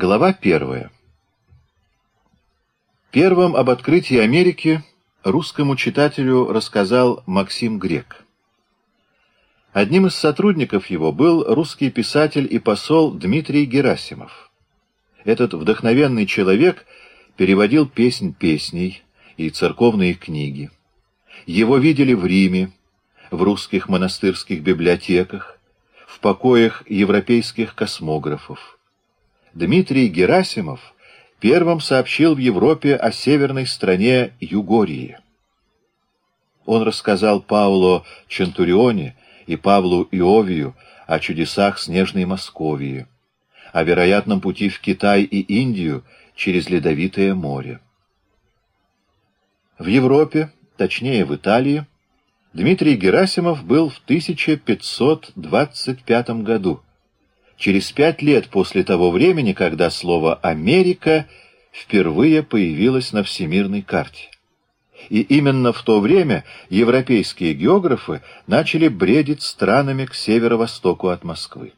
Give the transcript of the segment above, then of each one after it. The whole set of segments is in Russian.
Глава первая. Первым об открытии Америки русскому читателю рассказал Максим Грек. Одним из сотрудников его был русский писатель и посол Дмитрий Герасимов. Этот вдохновенный человек переводил песнь песней и церковные книги. Его видели в Риме, в русских монастырских библиотеках, в покоях европейских космографов. Дмитрий Герасимов первым сообщил в Европе о северной стране Югории. Он рассказал Пауло Чентурионе и Павлу Иовию о чудесах снежной Московии, о вероятном пути в Китай и Индию через Ледовитое море. В Европе, точнее в Италии, Дмитрий Герасимов был в 1525 году, через пять лет после того времени, когда слово «Америка» впервые появилось на всемирной карте. И именно в то время европейские географы начали бредить странами к северо-востоку от Москвы.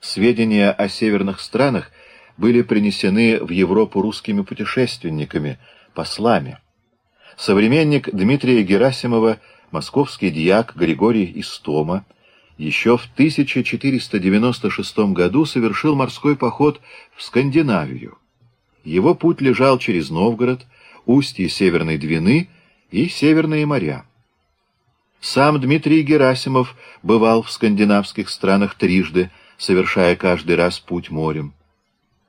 Сведения о северных странах были принесены в Европу русскими путешественниками, послами. Современник Дмитрия Герасимова, московский дьяк Григорий Истома, еще в 1496 году совершил морской поход в Скандинавию. Его путь лежал через Новгород, устье Северной Двины и Северные моря. Сам Дмитрий Герасимов бывал в скандинавских странах трижды, совершая каждый раз путь морем.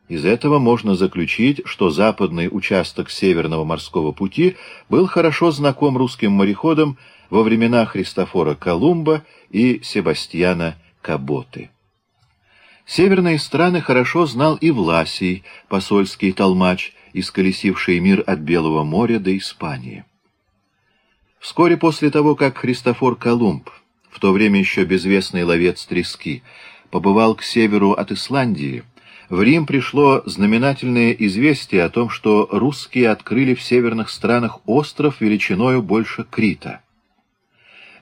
Из этого можно заключить, что западный участок Северного морского пути был хорошо знаком русским мореходам во времена Христофора Колумба и Себастьяна Каботы. Северные страны хорошо знал и Власий, посольский толмач, исколесивший мир от Белого моря до Испании. Вскоре после того, как Христофор Колумб, в то время еще безвестный ловец трески, побывал к северу от Исландии, в Рим пришло знаменательное известие о том, что русские открыли в северных странах остров величиною больше Крита.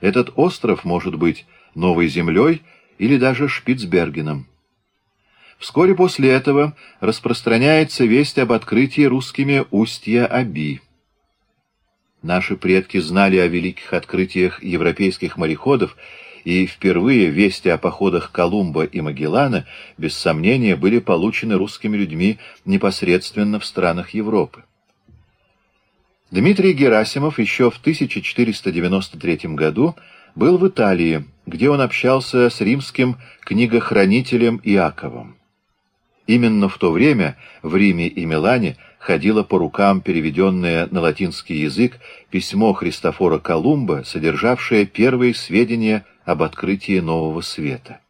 Этот остров может быть Новой Землей или даже Шпицбергеном. Вскоре после этого распространяется весть об открытии русскими устья Аби. Наши предки знали о великих открытиях европейских мореходов, и впервые вести о походах Колумба и Магеллана, без сомнения, были получены русскими людьми непосредственно в странах Европы. Дмитрий Герасимов еще в 1493 году был в Италии, где он общался с римским книгохранителем Иаковом. Именно в то время в Риме и Милане ходило по рукам переведенное на латинский язык письмо Христофора Колумба, содержавшее первые сведения об открытии нового света.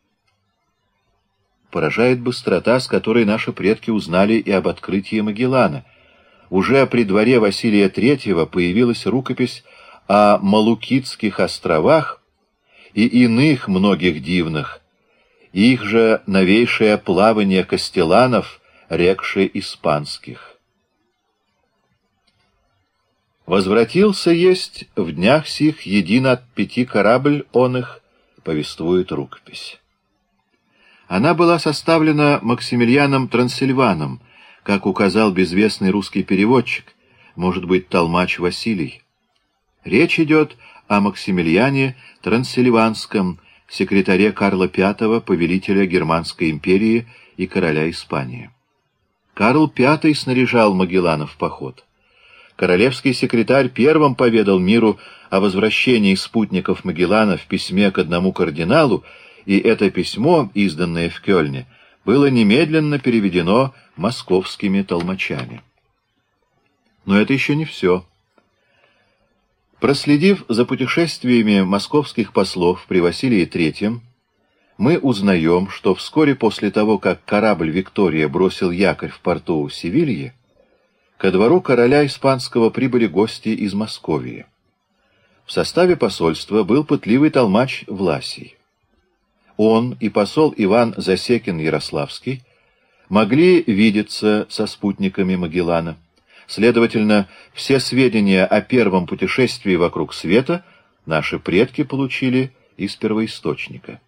Поражает быстрота, с которой наши предки узнали и об открытии Магеллана — уже при дворе Василия III появилась рукопись о Малукитских островах и иных многих дивных, их же новейшее плавание костеланов, рекши испанских. Возвратился есть в днях сих един от пяти корабль он их, повествует рукопись. Она была составлена Максимилианом Трансильваном, как указал безвестный русский переводчик, может быть, толмач Василий. Речь идет о Максимилиане Трансильванском, секретаре Карла V, повелителя Германской империи и короля Испании. Карл V снаряжал Магелланов в поход. Королевский секретарь первым поведал миру о возвращении спутников Магеллана в письме к одному кардиналу, и это письмо, изданное в Кёльне, было немедленно переведено московскими толмачами. Но это еще не все. Проследив за путешествиями московских послов при Василии III, мы узнаем, что вскоре после того, как корабль «Виктория» бросил якорь в порту Севильи, ко двору короля испанского прибыли гости из Московии. В составе посольства был пытливый толмач Власий. Он и посол Иван Засекин-Ярославский могли видеться со спутниками Магеллана. Следовательно, все сведения о первом путешествии вокруг света наши предки получили из первоисточника.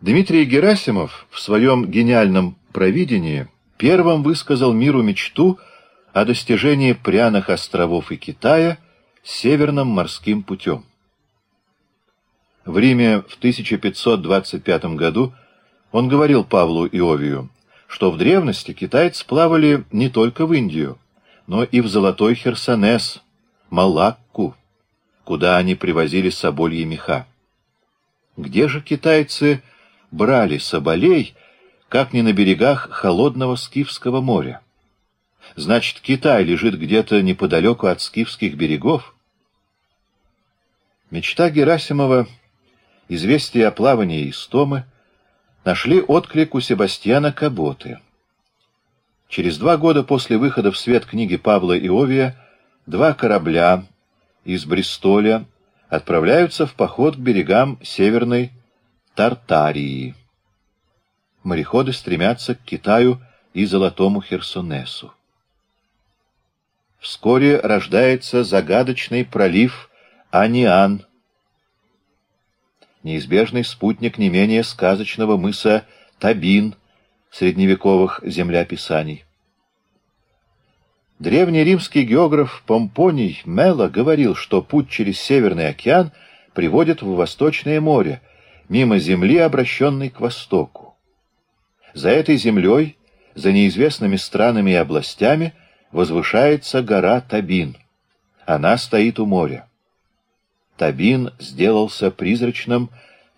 Дмитрий Герасимов в своем гениальном провидении первым высказал миру мечту о достижении пряных островов и Китая северным морским путем. В Риме в 1525 году он говорил Павлу Иовию, что в древности китайцы плавали не только в Индию, но и в Золотой Херсонес, Малакку, куда они привозили собольи меха. Где же китайцы брали соболей, как не на берегах холодного Скифского моря? Значит, Китай лежит где-то неподалеку от Скифских берегов? Мечта Герасимова, известие о плавании Истомы, нашли отклик у Себастьяна Каботы. Через два года после выхода в свет книги Павла Иовия два корабля из Бристоля отправляются в поход к берегам Северной Тартарии. Мореходы стремятся к Китаю и Золотому Херсонесу. Вскоре рождается загадочный пролив Аниан, неизбежный спутник не менее сказочного мыса Табин средневековых земляписаний. Древний римский географ Помпоний Мело говорил, что путь через Северный океан приводит в Восточное море, мимо земли, обращенной к востоку. За этой землей, за неизвестными странами и областями, возвышается гора Табин. Она стоит у моря. Табин сделался призрачным,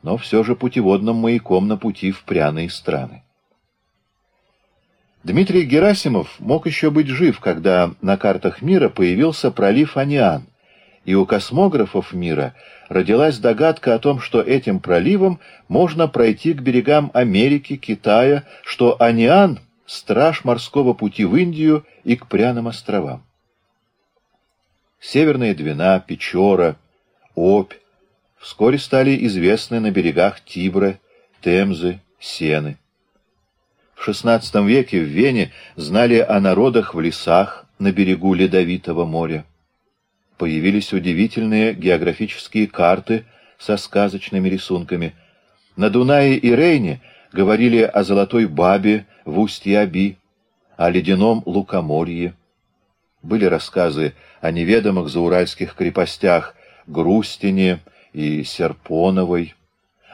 но все же путеводным маяком на пути в пряные страны. Дмитрий Герасимов мог еще быть жив, когда на картах мира появился пролив Аниан, и у космографов мира родилась догадка о том, что этим проливом можно пройти к берегам Америки, Китая, что Аниан — страж морского пути в Индию и к пряным островам. Северная Двина, Печора — Обь вскоре стали известны на берегах Тибра, Темзы, Сены. В XVI веке в Вене знали о народах в лесах на берегу Ледовитого моря. Появились удивительные географические карты со сказочными рисунками. На Дунае и Рейне говорили о Золотой Бабе в устье Аби, о ледяном Лукоморье. Были рассказы о неведомых зауральских крепостях Грустине и Серпоновой,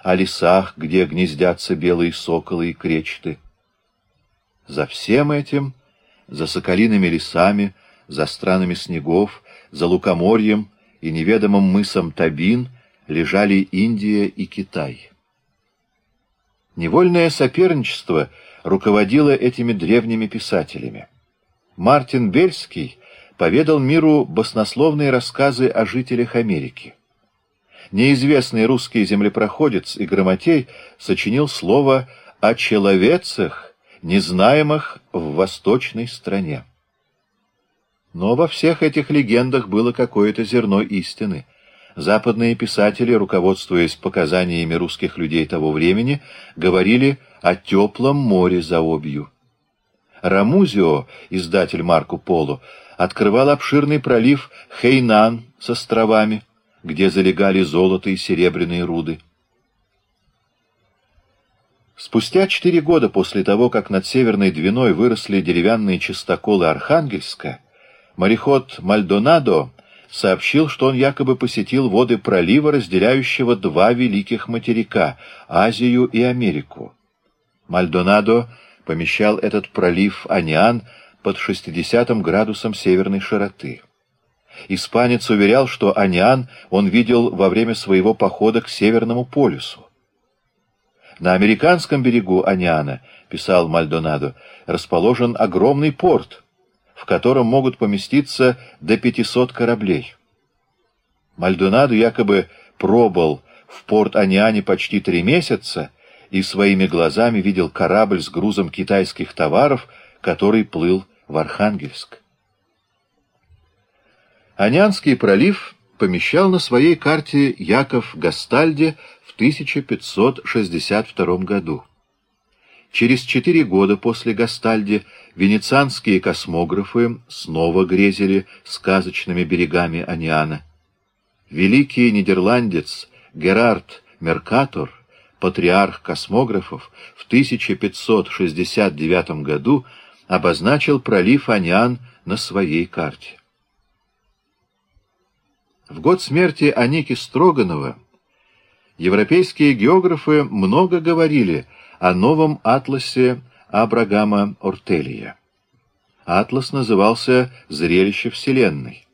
о лесах, где гнездятся белые соколы и кречеты. За всем этим, за соколиными лесами, за странами снегов, за лукоморьем и неведомым мысом Табин лежали Индия и Китай. Невольное соперничество руководило этими древними писателями. Мартин Бельский поведал миру баснословные рассказы о жителях Америки. Неизвестный русский землепроходец и грамотей сочинил слово о человецах, незнаемых в восточной стране. Но во всех этих легендах было какое-то зерно истины. Западные писатели, руководствуясь показаниями русских людей того времени, говорили о теплом море за обью. Рамузио, издатель Марку Поло, открывал обширный пролив Хейнан с островами, где залегали золото и серебряные руды. Спустя четыре года после того, как над Северной Двиной выросли деревянные чистоколы Архангельска, мореход Мальдонадо сообщил, что он якобы посетил воды пролива, разделяющего два великих материка — Азию и Америку. Мальдонадо помещал этот пролив Аниан под 60 градусом северной широты. Испанец уверял, что Аниан он видел во время своего похода к Северному полюсу. На американском берегу Аниана, писал Мальдонадо, расположен огромный порт, в котором могут поместиться до 500 кораблей. Мальдонадо якобы пробыл в порт Аниане почти три месяца и своими глазами видел корабль с грузом китайских товаров, который плыл в Архангельск. Анянский пролив помещал на своей карте Яков Гастальде в 1562 году. Через четыре года после Гастальди венецианские космографы снова грезили сказочными берегами Аниана. Великий нидерландец Герард Меркатор патриарх космографов, в 1569 году обозначил пролив Аниан на своей карте. В год смерти Аники Строганова европейские географы много говорили о новом атласе Абрагама Ортелия. Атлас назывался «Зрелище Вселенной».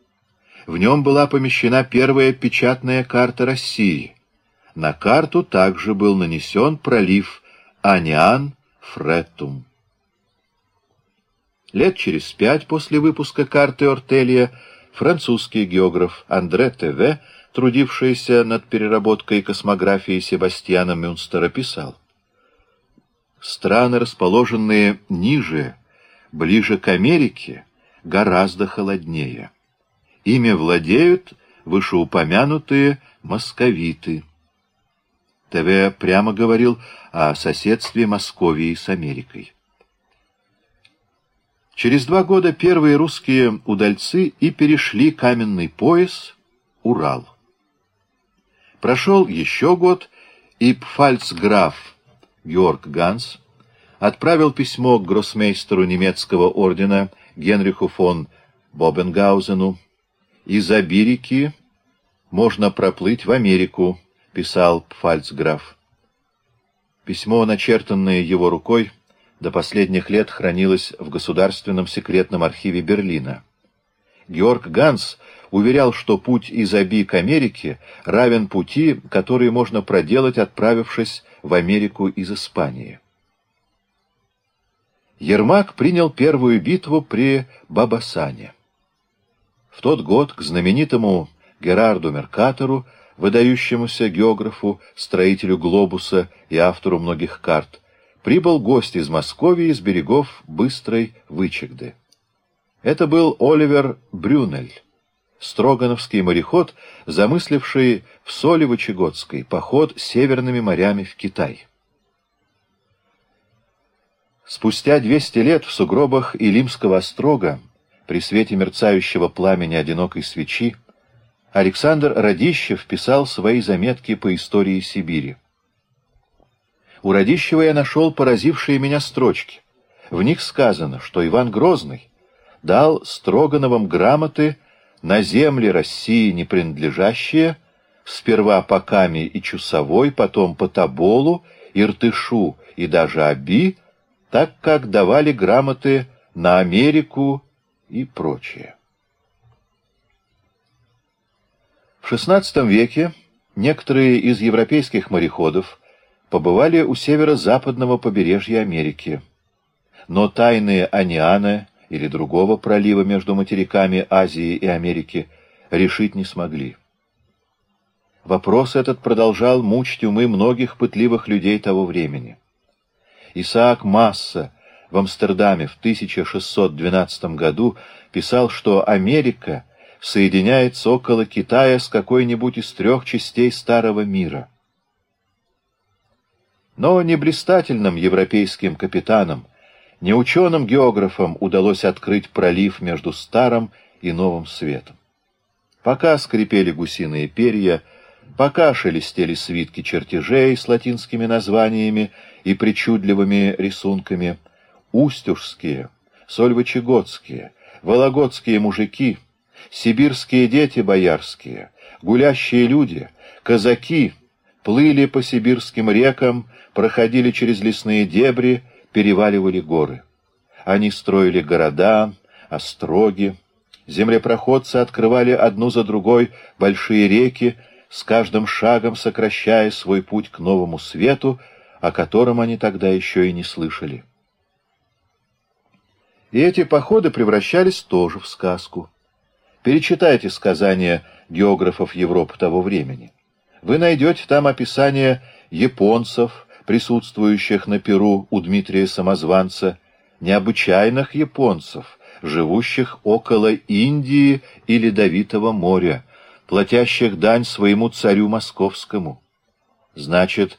В нем была помещена первая печатная карта России. На карту также был нанесен пролив Аниан Фреттум. Лет через пять после выпуска карты Ортелия французский географ Андре Т.В., трудившийся над переработкой космографии Себастьяна Мюнстера, писал «Страны, расположенные ниже, ближе к Америке, гораздо холоднее. Ими владеют вышеупомянутые московиты». ТВ прямо говорил о соседстве Московии с Америкой. Через два года первые русские удальцы и перешли каменный пояс Урал. Прошел еще год, и пфальцграф Георг Ганс отправил письмо к гроссмейстеру немецкого ордена Генриху фон Бобенгаузену. «Из Абирики можно проплыть в Америку», — писал пфальцграф. Письмо, начертанное его рукой, — до последних лет хранилась в Государственном секретном архиве Берлина. Георг Ганс уверял, что путь из Аби к Америке равен пути, который можно проделать, отправившись в Америку из Испании. Ермак принял первую битву при Бабасане. В тот год к знаменитому Герарду Меркатору, выдающемуся географу, строителю глобуса и автору многих карт, прибыл гость из Москвы из берегов Быстрой Вычегды. Это был Оливер Брюнель, строгановский мореход, замысливший в Солево-Чегодской поход северными морями в Китай. Спустя 200 лет в сугробах Илимского острога, при свете мерцающего пламени одинокой свечи, Александр Радищев писал свои заметки по истории Сибири. У Радищева я нашел поразившие меня строчки. В них сказано, что Иван Грозный дал Строгановым грамоты на земли России не принадлежащие, сперва по Каме и Чусовой, потом по Тоболу, Иртышу и даже Аби, так как давали грамоты на Америку и прочее. В XVI веке некоторые из европейских мореходов побывали у северо-западного побережья Америки. Но тайны Аниана или другого пролива между материками Азии и Америки решить не смогли. Вопрос этот продолжал мучить умы многих пытливых людей того времени. Исаак Масса в Амстердаме в 1612 году писал, что Америка соединяется около Китая с какой-нибудь из трех частей Старого мира. Но не блистательным европейским капитанам, не ученым-географам удалось открыть пролив между Старым и Новым Светом. Пока скрипели гусиные перья, пока шелестели свитки чертежей с латинскими названиями и причудливыми рисунками, устюжские, сольвычегодские, вологодские мужики, сибирские дети боярские, гулящие люди, казаки плыли по сибирским рекам, проходили через лесные дебри, переваливали горы. Они строили города, остроги. Землепроходцы открывали одну за другой большие реки, с каждым шагом сокращая свой путь к новому свету, о котором они тогда еще и не слышали. И эти походы превращались тоже в сказку. Перечитайте сказания географов Европы того времени. Вы найдете там описание японцев, присутствующих на Перу у Дмитрия Самозванца, необычайных японцев, живущих около Индии и Ледовитого моря, платящих дань своему царю московскому. Значит,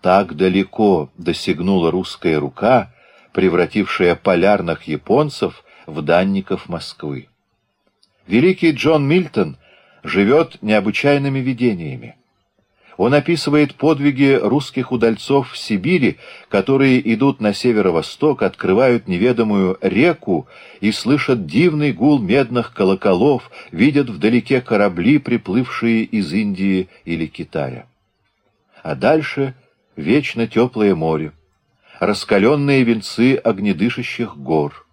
так далеко досягнула русская рука, превратившая полярных японцев в данников Москвы. Великий Джон Мильтон живет необычайными видениями. Он описывает подвиги русских удальцов в Сибири, которые идут на северо-восток, открывают неведомую реку и слышат дивный гул медных колоколов, видят вдалеке корабли, приплывшие из Индии или Китая. А дальше вечно теплое море, раскаленные венцы огнедышащих гор.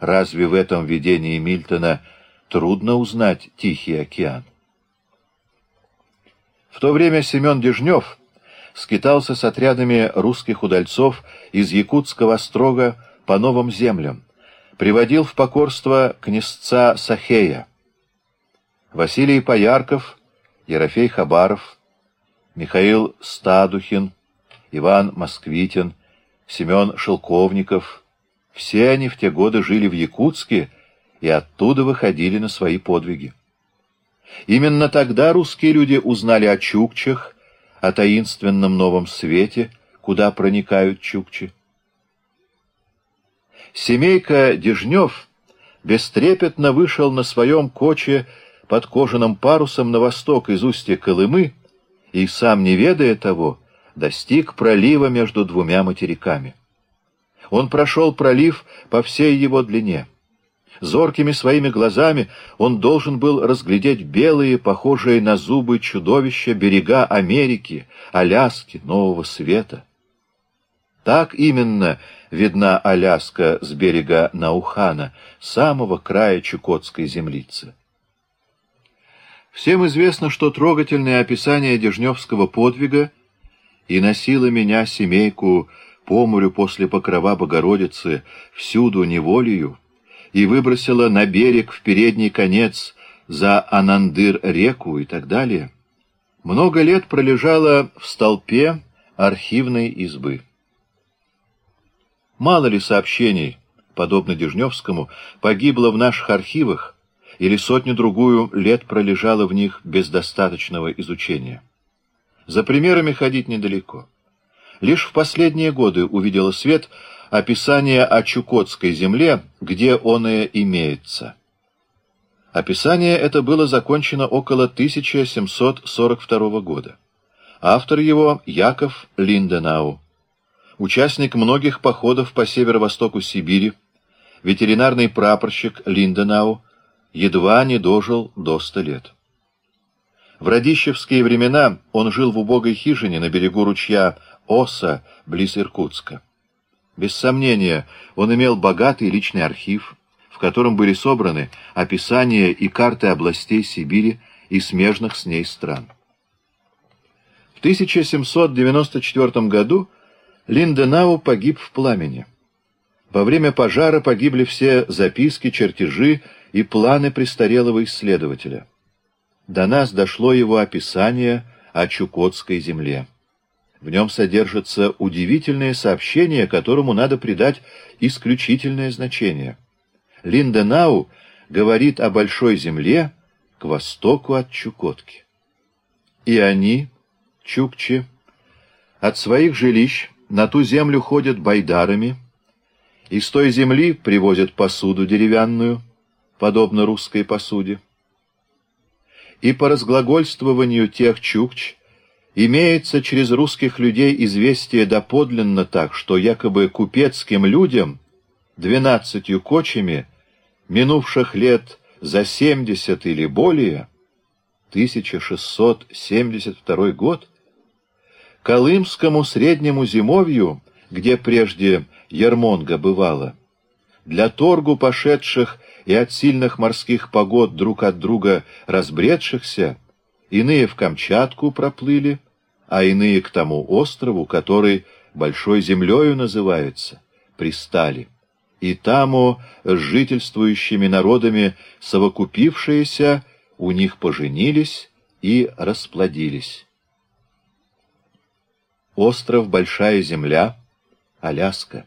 Разве в этом видении Мильтона трудно узнать Тихий океан? В то время Семен Дежнев скитался с отрядами русских удальцов из Якутского острога по новым землям, приводил в покорство князца Сахея. Василий Поярков, Ерофей Хабаров, Михаил Стадухин, Иван Москвитин, Семен Шелковников — все они в те годы жили в Якутске и оттуда выходили на свои подвиги. Именно тогда русские люди узнали о чукчах, о таинственном новом свете, куда проникают чукчи. Семейка Дежнев бестрепетно вышел на своем коче под кожаным парусом на восток из устья Колымы и, сам не ведая того, достиг пролива между двумя материками. Он прошел пролив по всей его длине — Зоркими своими глазами он должен был разглядеть белые, похожие на зубы чудовища, берега Америки, Аляски, Нового Света. Так именно видна Аляска с берега Наухана, самого края Чукотской землицы. Всем известно, что трогательное описание Дежневского подвига «И носила меня семейку по морю после покрова Богородицы, всюду неволею», и выбросила на берег в передний конец за Анандыр-реку и так далее, много лет пролежала в столпе архивной избы. Мало ли сообщений, подобно Дежневскому, погибло в наших архивах или сотню-другую лет пролежало в них без достаточного изучения. За примерами ходить недалеко. Лишь в последние годы увидела свет описание о Чукотской земле, где он и имеется. Описание это было закончено около 1742 года. Автор его Яков Линденау, участник многих походов по северо-востоку Сибири, ветеринарный прапорщик Линденау, едва не дожил до ста лет. В радищевские времена он жил в убогой хижине на берегу ручья Оса, близ Иркутска. Без сомнения, он имел богатый личный архив, в котором были собраны описания и карты областей Сибири и смежных с ней стран. В 1794 году Линденау погиб в пламени. Во время пожара погибли все записки, чертежи и планы престарелого исследователя. До нас дошло его описание о Чукотской земле. В нем содержится удивительное сообщение, которому надо придать исключительное значение. Линденау говорит о большой земле к востоку от Чукотки. И они, чукчи, от своих жилищ на ту землю ходят байдарами, и с той земли привозят посуду деревянную, подобно русской посуде. И по разглагольствованию тех чукч Имеется через русских людей известие доподлинно так, что якобы купецким людям двенадцатью кочами, минувших лет за семьдесят или более, 1672 год, Колымскому среднему зимовью, где прежде Ермонга бывала, для торгу пошедших и от сильных морских погод друг от друга разбредшихся, иные в Камчатку проплыли, а иные к тому острову, который Большой землею называется, пристали. И тамо с жительствующими народами совокупившиеся у них поженились и расплодились. Остров Большая Земля, Аляска.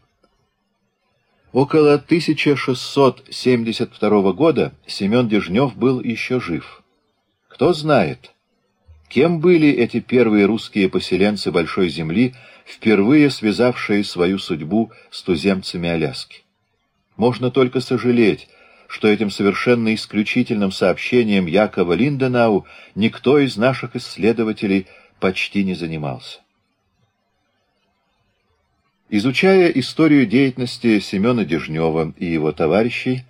Около 1672 года Семен Дежнев был еще жив. Кто знает, Кем были эти первые русские поселенцы Большой Земли, впервые связавшие свою судьбу с туземцами Аляски? Можно только сожалеть, что этим совершенно исключительным сообщением Якова Линденау никто из наших исследователей почти не занимался. Изучая историю деятельности Семена Дежнева и его товарищей,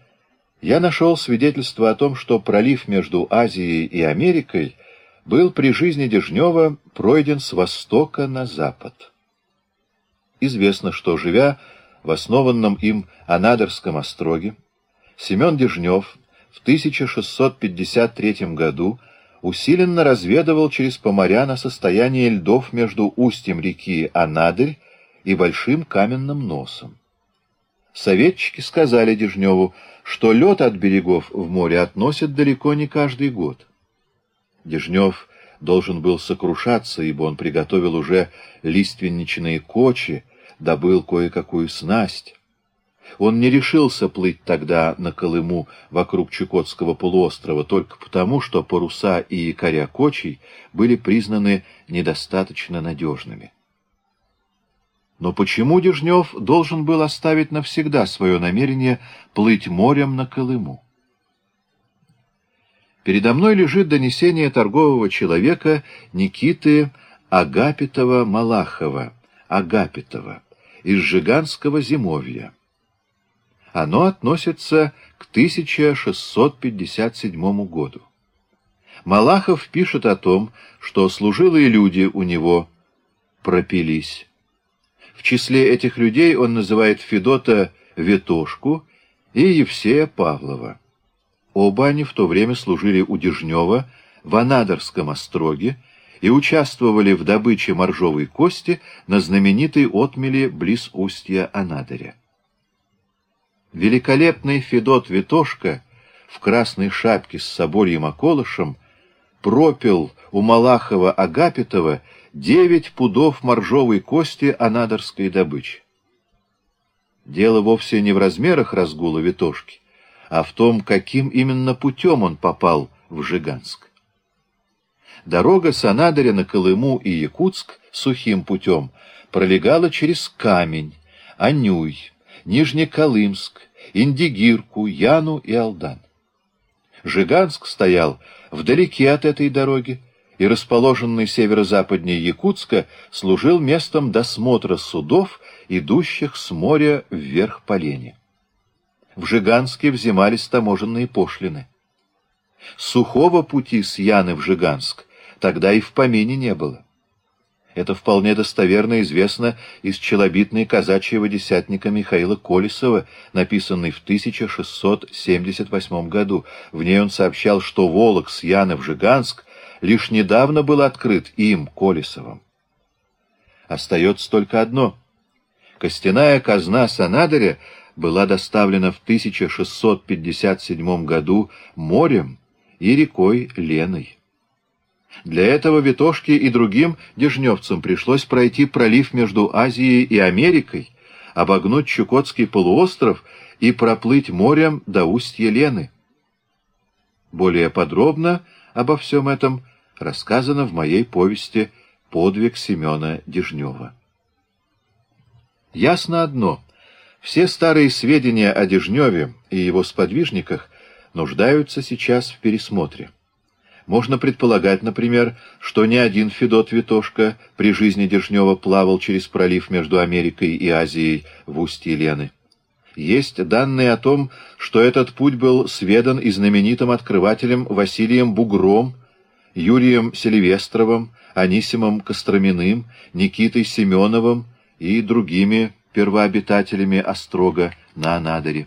я нашел свидетельство о том, что пролив между Азией и Америкой был при жизни Дежнева пройден с востока на запад. Известно, что, живя в основанном им Анадырском остроге, Семен Дежнев в 1653 году усиленно разведывал через Поморяна состояние льдов между устьем реки Анадырь и большим каменным носом. Советчики сказали Дежневу, что лед от берегов в море относят далеко не каждый год. Дежнев должен был сокрушаться, ибо он приготовил уже лиственничные кочи, добыл кое-какую снасть. Он не решился плыть тогда на Колыму вокруг Чукотского полуострова только потому, что паруса и якоря кочей были признаны недостаточно надежными. Но почему Дежнев должен был оставить навсегда свое намерение плыть морем на Колыму? Передо мной лежит донесение торгового человека Никиты Агапитова-Малахова, Агапитова, из Жиганского зимовья. Оно относится к 1657 году. Малахов пишет о том, что служилые люди у него пропились. В числе этих людей он называет Федота Ветошку и Евсея Павлова. Оба они в то время служили у Дежнева в Анадырском остроге и участвовали в добыче моржовой кости на знаменитой отмели близ устья Анадыря. Великолепный Федот Ветошка в красной шапке с собольем околышем пропил у Малахова Агапитова девять пудов моржовой кости анадырской добычи. Дело вовсе не в размерах разгула Витошки, а в том, каким именно путем он попал в Жиганск. Дорога с Анадыря на Колыму и Якутск сухим путем пролегала через Камень, Анюй, Нижнеколымск, Индигирку, Яну и Алдан. Жиганск стоял вдалеке от этой дороги, и расположенный северо-западнее Якутска служил местом досмотра судов, идущих с моря вверх по Лене. В Жиганске взимались таможенные пошлины. Сухого пути с Яны в Жиганск тогда и в помине не было. Это вполне достоверно известно из челобитной казачьего десятника Михаила Колесова, написанной в 1678 году. В ней он сообщал, что Волок с Яны в Жиганск лишь недавно был открыт им, Колесовым. Остается только одно. Костяная казна Санадаря была доставлена в 1657 году морем и рекой Леной. Для этого Витошке и другим дежневцам пришлось пройти пролив между Азией и Америкой, обогнуть Чукотский полуостров и проплыть морем до устья Лены. Более подробно обо всем этом рассказано в моей повести «Подвиг Семена Дежнева». Ясно одно — все старые сведения о Дежневе и его сподвижниках нуждаются сейчас в пересмотре. Можно предполагать, например, что ни один Федот Витошка при жизни Дежнева плавал через пролив между Америкой и Азией в устье Лены. Есть данные о том, что этот путь был сведан и знаменитым открывателем Василием Бугром, Юрием Селивестровым, Анисимом Костроминым, Никитой Семеновым и другими первообитателями Острога на Анадыре.